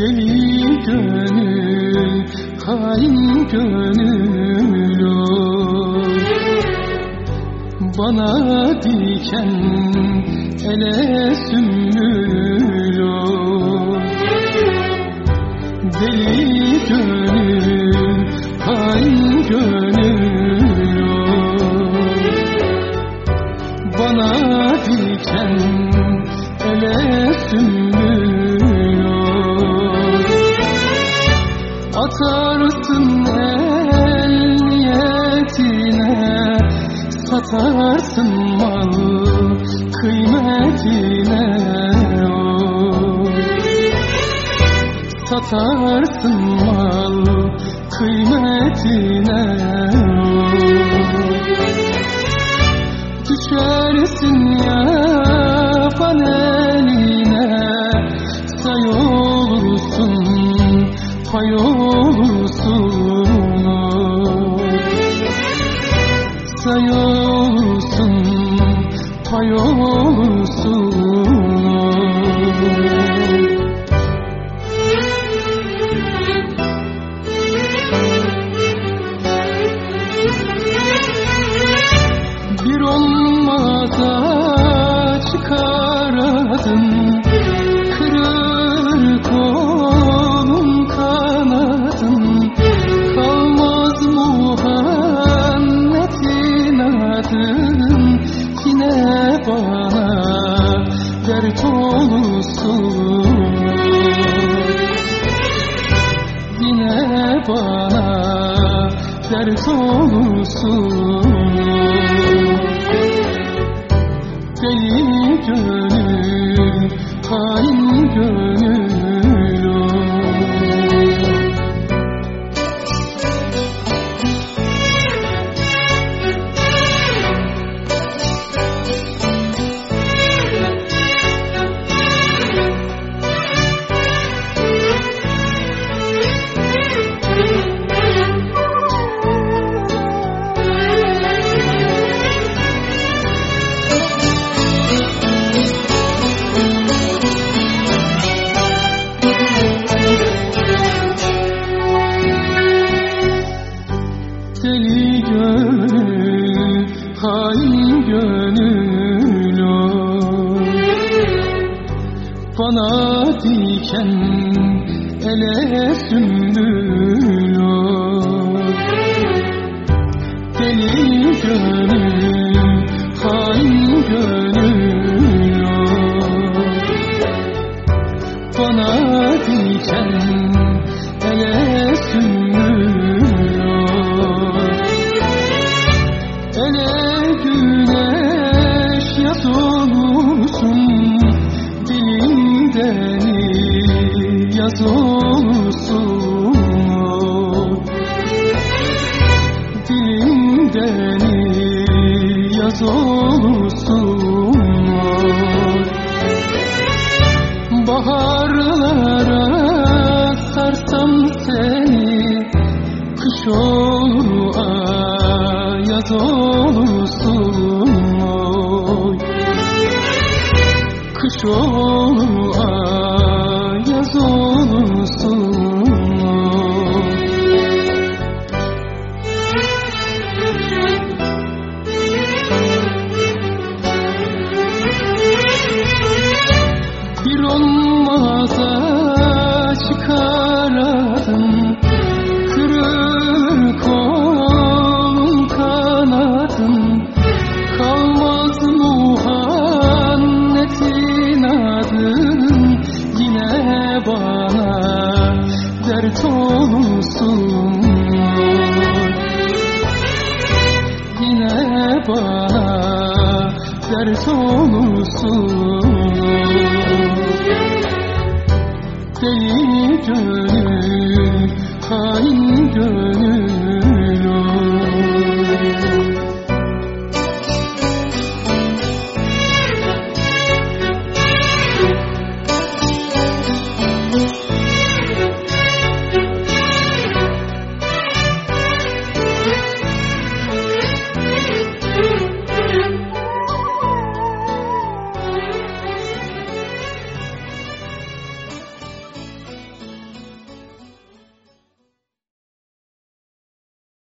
Deli gönül, hain gönül oy. Bana diken ele sümbül Satarsın mal kıymetine oy. Satarsın mal kıymetine oy. Düşersin yapan eline Say olursun, pay olursun oy. Say olursun, pay olursun oy. Bir olmaza çıkaradım Kırır dert olursun Deli gönül, hain gönül hain gönül oy. Bana diken ele sümbül oy. Deli gönül, hain gönül oy. Bana diken Dilimden yaz oy. Baharlara sarsam seni Kış olur ayaz olursun Kış olur dert olsun. Yine bana dert olsun. Deli gönül, hain gönül.